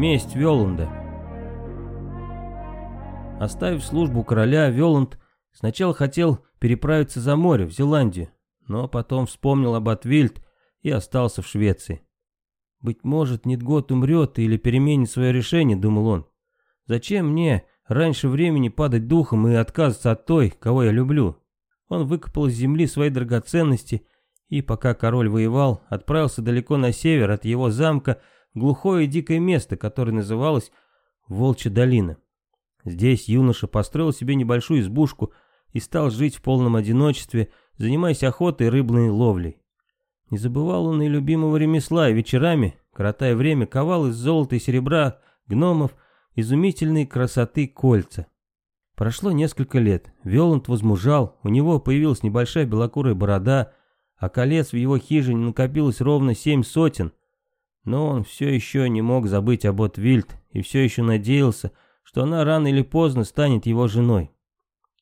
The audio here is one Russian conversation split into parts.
Месть Веланда. Оставив службу короля, Веланд сначала хотел переправиться за море, в Зеландию, но потом вспомнил об Атвильд и остался в Швеции. «Быть может, Нидгот умрет или переменит свое решение», — думал он. «Зачем мне раньше времени падать духом и отказываться от той, кого я люблю?» Он выкопал из земли свои драгоценности и, пока король воевал, отправился далеко на север от его замка глухое и дикое место, которое называлось Волчья долина. Здесь юноша построил себе небольшую избушку и стал жить в полном одиночестве, занимаясь охотой и рыбной ловлей. Не забывал он и любимого ремесла, и вечерами, коротая время, ковал из золота и серебра гномов изумительной красоты кольца. Прошло несколько лет, Веланд возмужал, у него появилась небольшая белокурая борода, а колец в его хижине накопилось ровно семь сотен. Но он все еще не мог забыть об Отвильд и все еще надеялся, что она рано или поздно станет его женой.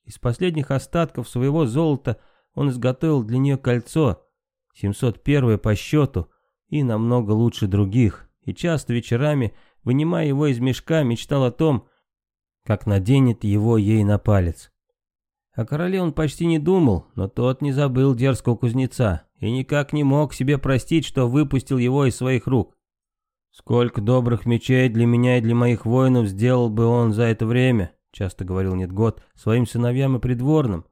Из последних остатков своего золота он изготовил для нее кольцо, 701 по счету, и намного лучше других, и часто вечерами, вынимая его из мешка, мечтал о том, как наденет его ей на палец. О короле он почти не думал, но тот не забыл дерзкого кузнеца и никак не мог себе простить, что выпустил его из своих рук. «Сколько добрых мечей для меня и для моих воинов сделал бы он за это время», часто говорил Нетгод своим сыновьям и придворным,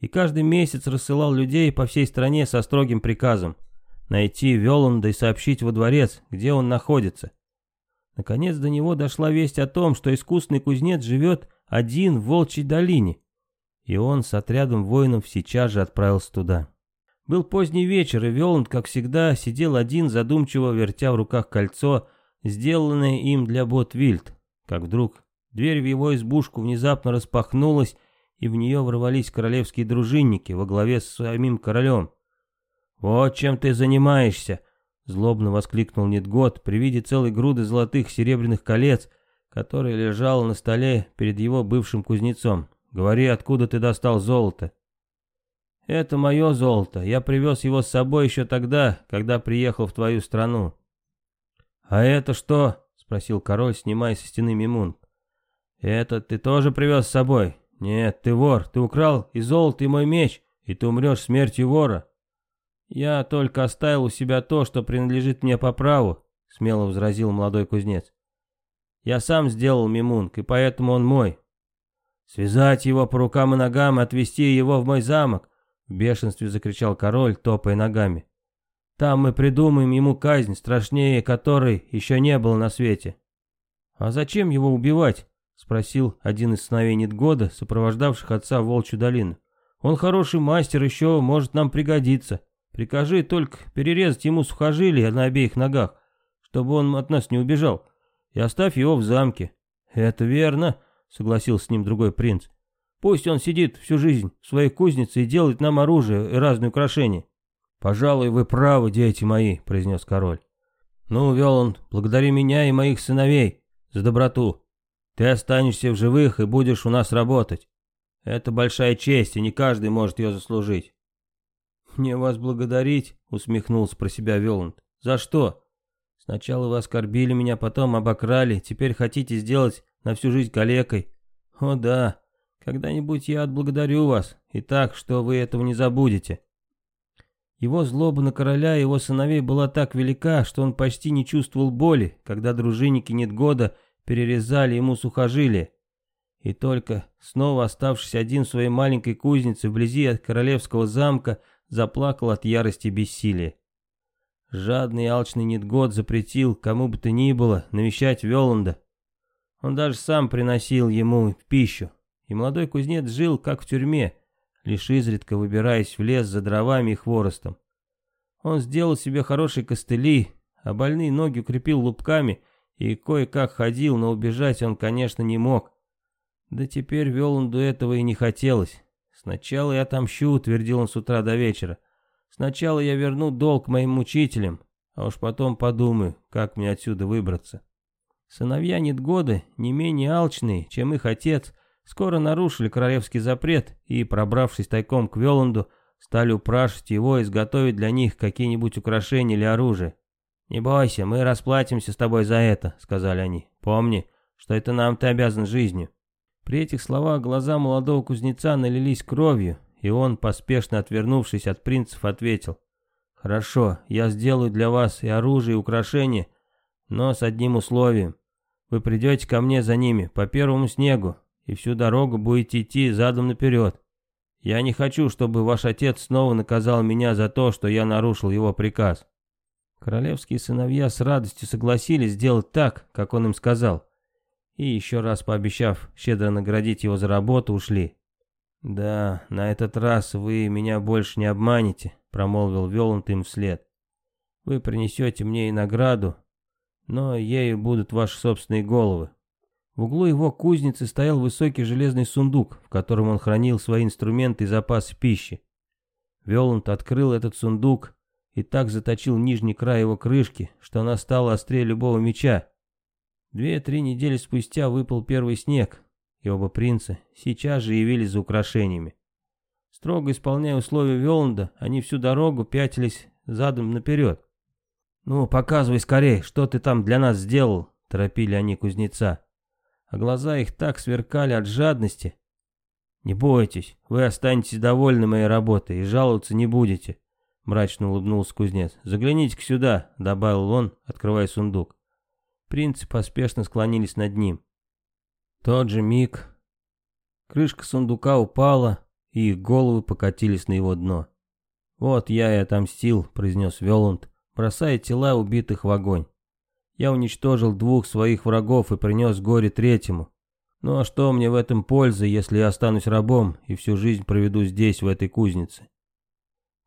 и каждый месяц рассылал людей по всей стране со строгим приказом найти Веланда и сообщить во дворец, где он находится. Наконец до него дошла весть о том, что искусный кузнец живет один в Волчьей долине, и он с отрядом воинов сейчас же отправился туда. Был поздний вечер, и Веланд, как всегда, сидел один, задумчиво вертя в руках кольцо, сделанное им для Ботвильд, как вдруг дверь в его избушку внезапно распахнулась, и в нее ворвались королевские дружинники во главе с самим королем. «Вот чем ты занимаешься!» — злобно воскликнул Нидгот при виде целой груды золотых серебряных колец, которая лежала на столе перед его бывшим кузнецом. Говори, откуда ты достал золото?» «Это мое золото. Я привез его с собой еще тогда, когда приехал в твою страну». «А это что?» — спросил король, снимая со стены мимун. «Это ты тоже привез с собой? Нет, ты вор. Ты украл и золото, и мой меч, и ты умрешь смертью вора». «Я только оставил у себя то, что принадлежит мне по праву», — смело возразил молодой кузнец. «Я сам сделал мимунг, и поэтому он мой. «Связать его по рукам и ногам и отвезти его в мой замок!» В бешенстве закричал король, топая ногами. «Там мы придумаем ему казнь, страшнее которой еще не было на свете». «А зачем его убивать?» Спросил один из сыновей Нидгода, сопровождавших отца в Волчью долину. «Он хороший мастер, еще может нам пригодиться. Прикажи только перерезать ему сухожилия на обеих ногах, чтобы он от нас не убежал, и оставь его в замке». «Это верно», — согласился с ним другой принц. «Пусть он сидит всю жизнь в своей кузнице и делает нам оружие и разные украшения». «Пожалуй, вы правы, дети мои», — произнес король. «Ну, Веланд, благодари меня и моих сыновей за доброту. Ты останешься в живых и будешь у нас работать. Это большая честь, и не каждый может ее заслужить». «Мне вас благодарить?» — усмехнулся про себя Веланд. «За что? Сначала вы оскорбили меня, потом обокрали, теперь хотите сделать на всю жизнь калекой. О да, когда-нибудь я отблагодарю вас, и так, что вы этого не забудете. Его злоба на короля и его сыновей была так велика, что он почти не чувствовал боли, когда дружинники Нетгода перерезали ему сухожилие. И только, снова оставшись один в своей маленькой кузнице вблизи от королевского замка, заплакал от ярости и бессилия. Жадный алчный Нетгод запретил кому бы то ни было навещать Веланда, он даже сам приносил ему пищу, и молодой кузнец жил как в тюрьме, лишь изредка выбираясь в лес за дровами и хворостом. Он сделал себе хорошие костыли, а больные ноги укрепил лупками и кое-как ходил, но убежать он, конечно, не мог. Да теперь Веланду этого и не хотелось. «Сначала я отомщу», — твердил он с утра до вечера. «Сначала я верну долг моим мучителям, а уж потом подумаю, как мне отсюда выбраться». Сыновья Нидгоды, не менее алчные, чем их отец, скоро нарушили королевский запрет и, пробравшись тайком к Веланду, стали упрашивать его изготовить для них какие-нибудь украшения или оружие. «Не бойся, мы расплатимся с тобой за это», — сказали они. «Помни, что это нам ты обязан жизнью». При этих словах глаза молодого кузнеца налились кровью, и он, поспешно отвернувшись от принцев, ответил. «Хорошо, я сделаю для вас и оружие, и украшения, но с одним условием. Вы придете ко мне за ними по первому снегу, и всю дорогу будете идти задом наперед. Я не хочу, чтобы ваш отец снова наказал меня за то, что я нарушил его приказ». Королевские сыновья с радостью согласились сделать так, как он им сказал и, еще раз пообещав щедро наградить его за работу, ушли. «Да, на этот раз вы меня больше не обманете», — промолвил Веланд им вслед. «Вы принесете мне и награду, но ею будут ваши собственные головы». В углу его кузницы стоял высокий железный сундук, в котором он хранил свои инструменты и запасы пищи. Веланд открыл этот сундук и так заточил нижний край его крышки, что она стала острее любого меча, Две-три недели спустя выпал первый снег, и оба принца сейчас же явились за украшениями. Строго исполняя условия Веланда, они всю дорогу пятились задом наперед. «Ну, показывай скорее, что ты там для нас сделал», — торопили они кузнеца. А глаза их так сверкали от жадности. «Не бойтесь, вы останетесь довольны моей работой и жаловаться не будете», — мрачно улыбнулся кузнец. «Загляните-ка сюда», — добавил он, открывая сундук. Принцы поспешно склонились над ним. Тот же миг крышка сундука упала, и их головы покатились на его дно. «Вот я и отомстил», — произнес Веланд, бросая тела убитых в огонь. «Я уничтожил двух своих врагов и принес горе третьему. Ну а что мне в этом пользы, если я останусь рабом и всю жизнь проведу здесь, в этой кузнице?»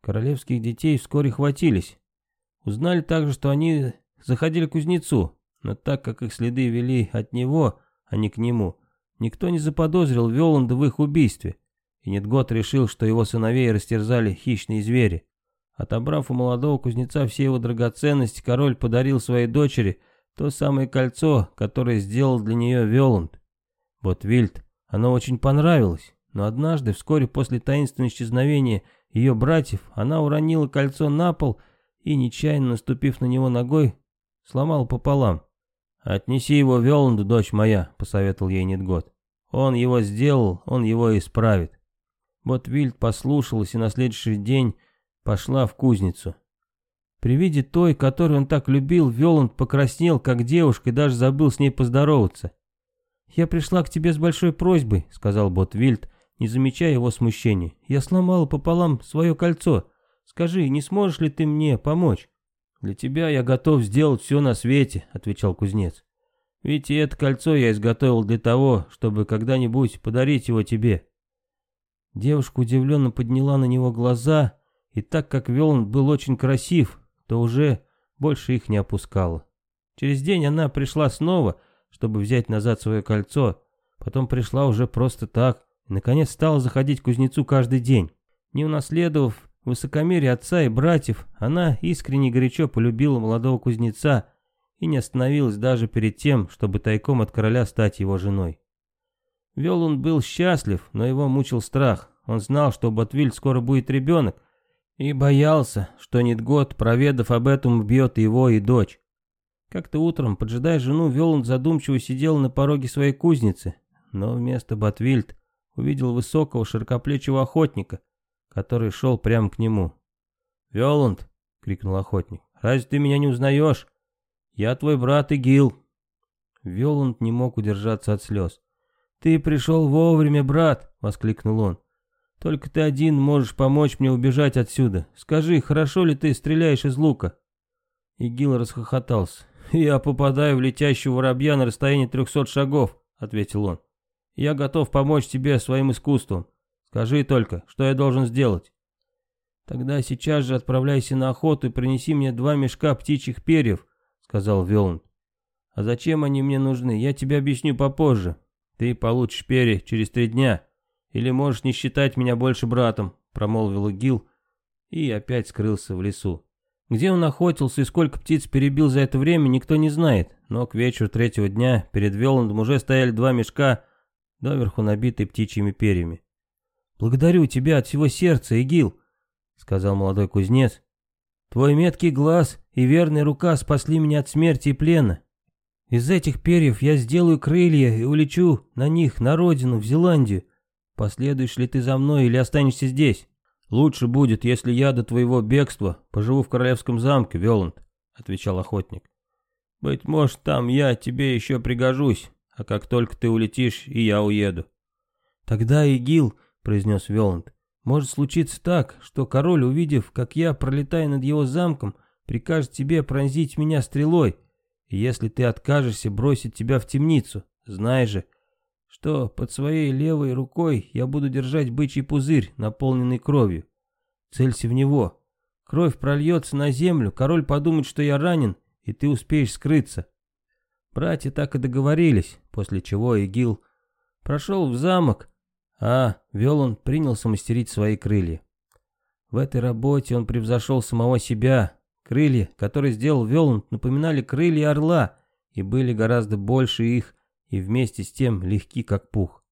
Королевских детей вскоре хватились. Узнали также, что они заходили к кузнецу, но так как их следы вели от него, а не к нему, никто не заподозрил Веланда в их убийстве, и Нетгот решил, что его сыновей растерзали хищные звери. Отобрав у молодого кузнеца все его драгоценности, король подарил своей дочери то самое кольцо, которое сделал для нее Веланд. Вот Вильд, оно очень понравилось, но однажды, вскоре после таинственного исчезновения ее братьев, она уронила кольцо на пол и, нечаянно наступив на него ногой, сломала пополам. «Отнеси его Веланду, дочь моя», — посоветовал ей Нидгот. «Он его сделал, он его исправит». Вот Вильд послушалась и на следующий день пошла в кузницу. При виде той, которую он так любил, Веланд покраснел, как девушка, и даже забыл с ней поздороваться. «Я пришла к тебе с большой просьбой», — сказал Ботвильд, не замечая его смущения. «Я сломала пополам свое кольцо. Скажи, не сможешь ли ты мне помочь?» «Для тебя я готов сделать все на свете», — отвечал кузнец. «Ведь и это кольцо я изготовил для того, чтобы когда-нибудь подарить его тебе». Девушка удивленно подняла на него глаза, и так как Велн был очень красив, то уже больше их не опускала. Через день она пришла снова, чтобы взять назад свое кольцо, потом пришла уже просто так, и наконец стала заходить к кузнецу каждый день. Не унаследовав высокомерие отца и братьев, она искренне и горячо полюбила молодого кузнеца и не остановилась даже перед тем, чтобы тайком от короля стать его женой. Велун был счастлив, но его мучил страх. Он знал, что у Батвиль скоро будет ребенок, и боялся, что Нидгот, проведав об этом, убьет его и дочь. Как-то утром, поджидая жену, Велун задумчиво сидел на пороге своей кузницы, но вместо Батвильд увидел высокого широкоплечего охотника, который шел прямо к нему. «Веланд!» — крикнул охотник. «Разве ты меня не узнаешь? Я твой брат Игил!» Веланд не мог удержаться от слез. «Ты пришел вовремя, брат!» — воскликнул он. «Только ты один можешь помочь мне убежать отсюда. Скажи, хорошо ли ты стреляешь из лука?» Игил расхохотался. «Я попадаю в летящего воробья на расстоянии трехсот шагов», — ответил он. «Я готов помочь тебе своим искусством. Скажи только, что я должен сделать?» «Тогда сейчас же отправляйся на охоту и принеси мне два мешка птичьих перьев», — сказал Веланд. «А зачем они мне нужны, я тебе объясню попозже. Ты получишь перья через три дня, или можешь не считать меня больше братом», — промолвил Гил и опять скрылся в лесу. Где он охотился и сколько птиц перебил за это время, никто не знает, но к вечеру третьего дня перед Веландом уже стояли два мешка, доверху набитые птичьими перьями. «Благодарю тебя от всего сердца, Игил», — сказал молодой кузнец. Твой меткий глаз и верная рука спасли меня от смерти и плена. Из этих перьев я сделаю крылья и улечу на них, на родину, в Зеландию. Последуешь ли ты за мной или останешься здесь? Лучше будет, если я до твоего бегства поживу в королевском замке, Веланд, отвечал охотник. Быть может, там я тебе еще пригожусь, а как только ты улетишь, и я уеду. Тогда, Игил, произнес Веланд, может случиться так, что король, увидев, как я пролетаю над его замком, прикажет тебе пронзить меня стрелой, и если ты откажешься бросить тебя в темницу, знай же, что под своей левой рукой я буду держать бычий пузырь, наполненный кровью. Целься в него. Кровь прольется на землю, король подумает, что я ранен, и ты успеешь скрыться. Братья так и договорились, после чего Игил прошел в замок, а Велон принялся мастерить свои крылья. В этой работе он превзошел самого себя. Крылья, которые сделал Веланд, напоминали крылья орла и были гораздо больше их и вместе с тем легки, как пух.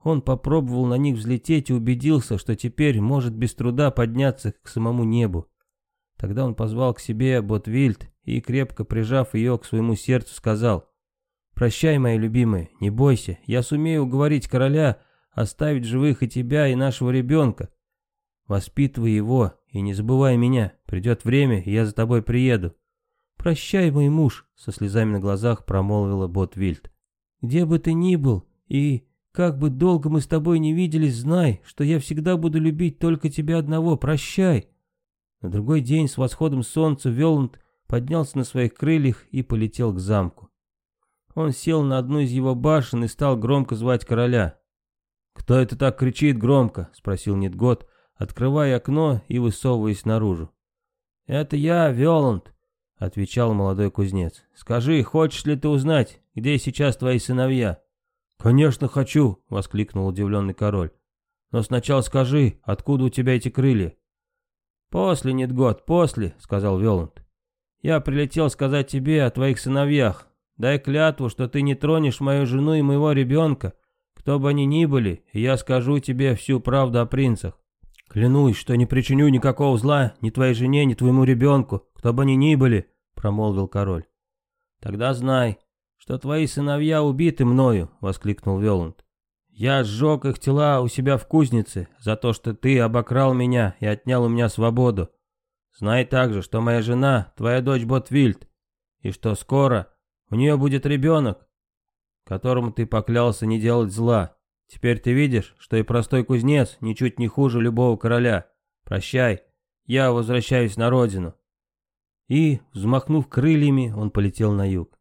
Он попробовал на них взлететь и убедился, что теперь может без труда подняться к самому небу. Тогда он позвал к себе Ботвильд и, крепко прижав ее к своему сердцу, сказал, «Прощай, моя любимая, не бойся, я сумею уговорить короля оставить живых и тебя, и нашего ребенка. Воспитывай его и не забывай меня. Придет время, и я за тобой приеду. Прощай, мой муж, со слезами на глазах промолвила Ботвильд. Где бы ты ни был, и как бы долго мы с тобой не виделись, знай, что я всегда буду любить только тебя одного. Прощай. На другой день с восходом солнца Веланд поднялся на своих крыльях и полетел к замку. Он сел на одну из его башен и стал громко звать короля. «Кто это так кричит громко?» — спросил Нидгот, открывая окно и высовываясь наружу. «Это я, Веланд», — отвечал молодой кузнец. «Скажи, хочешь ли ты узнать, где сейчас твои сыновья?» «Конечно хочу», — воскликнул удивленный король. «Но сначала скажи, откуда у тебя эти крылья?» «После, Нидгот, после», — сказал Веланд. «Я прилетел сказать тебе о твоих сыновьях. Дай клятву, что ты не тронешь мою жену и моего ребенка, кто бы они ни были, я скажу тебе всю правду о принцах. Клянусь, что не причиню никакого зла ни твоей жене, ни твоему ребенку, кто бы они ни были, промолвил король. Тогда знай, что твои сыновья убиты мною, воскликнул Веланд. Я сжег их тела у себя в кузнице за то, что ты обокрал меня и отнял у меня свободу. Знай также, что моя жена, твоя дочь Ботвильд, и что скоро у нее будет ребенок, которому ты поклялся не делать зла. Теперь ты видишь, что и простой кузнец ничуть не хуже любого короля. Прощай, я возвращаюсь на родину». И, взмахнув крыльями, он полетел на юг.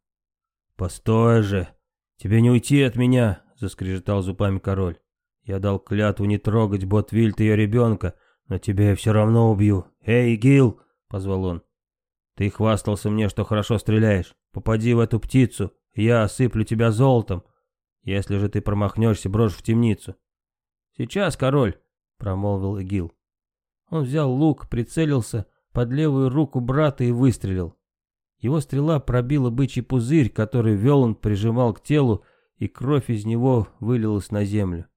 «Постой же! Тебе не уйти от меня!» — заскрежетал зубами король. «Я дал клятву не трогать Ботвильд ее ребенка, но тебя я все равно убью. Эй, Гил!» — позвал он. «Ты хвастался мне, что хорошо стреляешь. Попади в эту птицу, я осыплю тебя золотом. Если же ты промахнешься, брошу в темницу. Сейчас, король, промолвил Игил. Он взял лук, прицелился под левую руку брата и выстрелил. Его стрела пробила бычий пузырь, который Веланд прижимал к телу, и кровь из него вылилась на землю.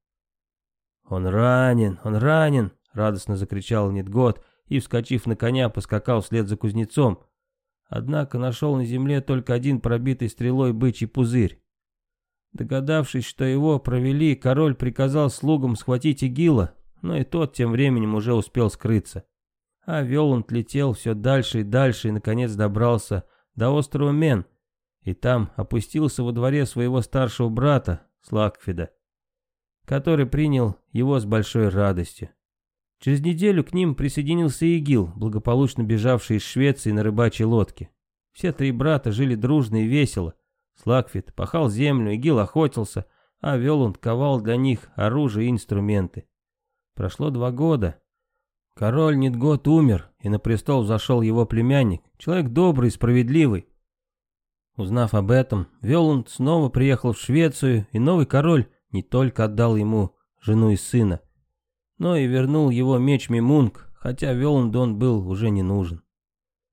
«Он ранен, он ранен!» — радостно закричал Нидгот и, вскочив на коня, поскакал вслед за кузнецом, Однако нашел на земле только один пробитый стрелой бычий пузырь. Догадавшись, что его провели, король приказал слугам схватить Игила, но и тот тем временем уже успел скрыться. А Веланд летел все дальше и дальше и наконец добрался до острова Мен, и там опустился во дворе своего старшего брата, Слакфида, который принял его с большой радостью. Через неделю к ним присоединился Игил, благополучно бежавший из Швеции на рыбачьей лодке. Все три брата жили дружно и весело. Слакфит пахал землю, Игил охотился, а Велунд ковал для них оружие и инструменты. Прошло два года. Король Нидгот умер, и на престол зашел его племянник, человек добрый и справедливый. Узнав об этом, Велунд снова приехал в Швецию, и новый король не только отдал ему жену и сына, но и вернул его меч Мимунг, хотя Веландон был уже не нужен.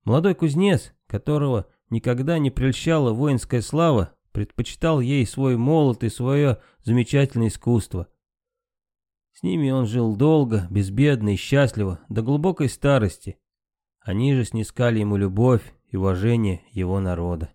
Молодой кузнец, которого никогда не прельщала воинская слава, предпочитал ей свой молот и свое замечательное искусство. С ними он жил долго, безбедно и счастливо, до глубокой старости. Они же снискали ему любовь и уважение его народа.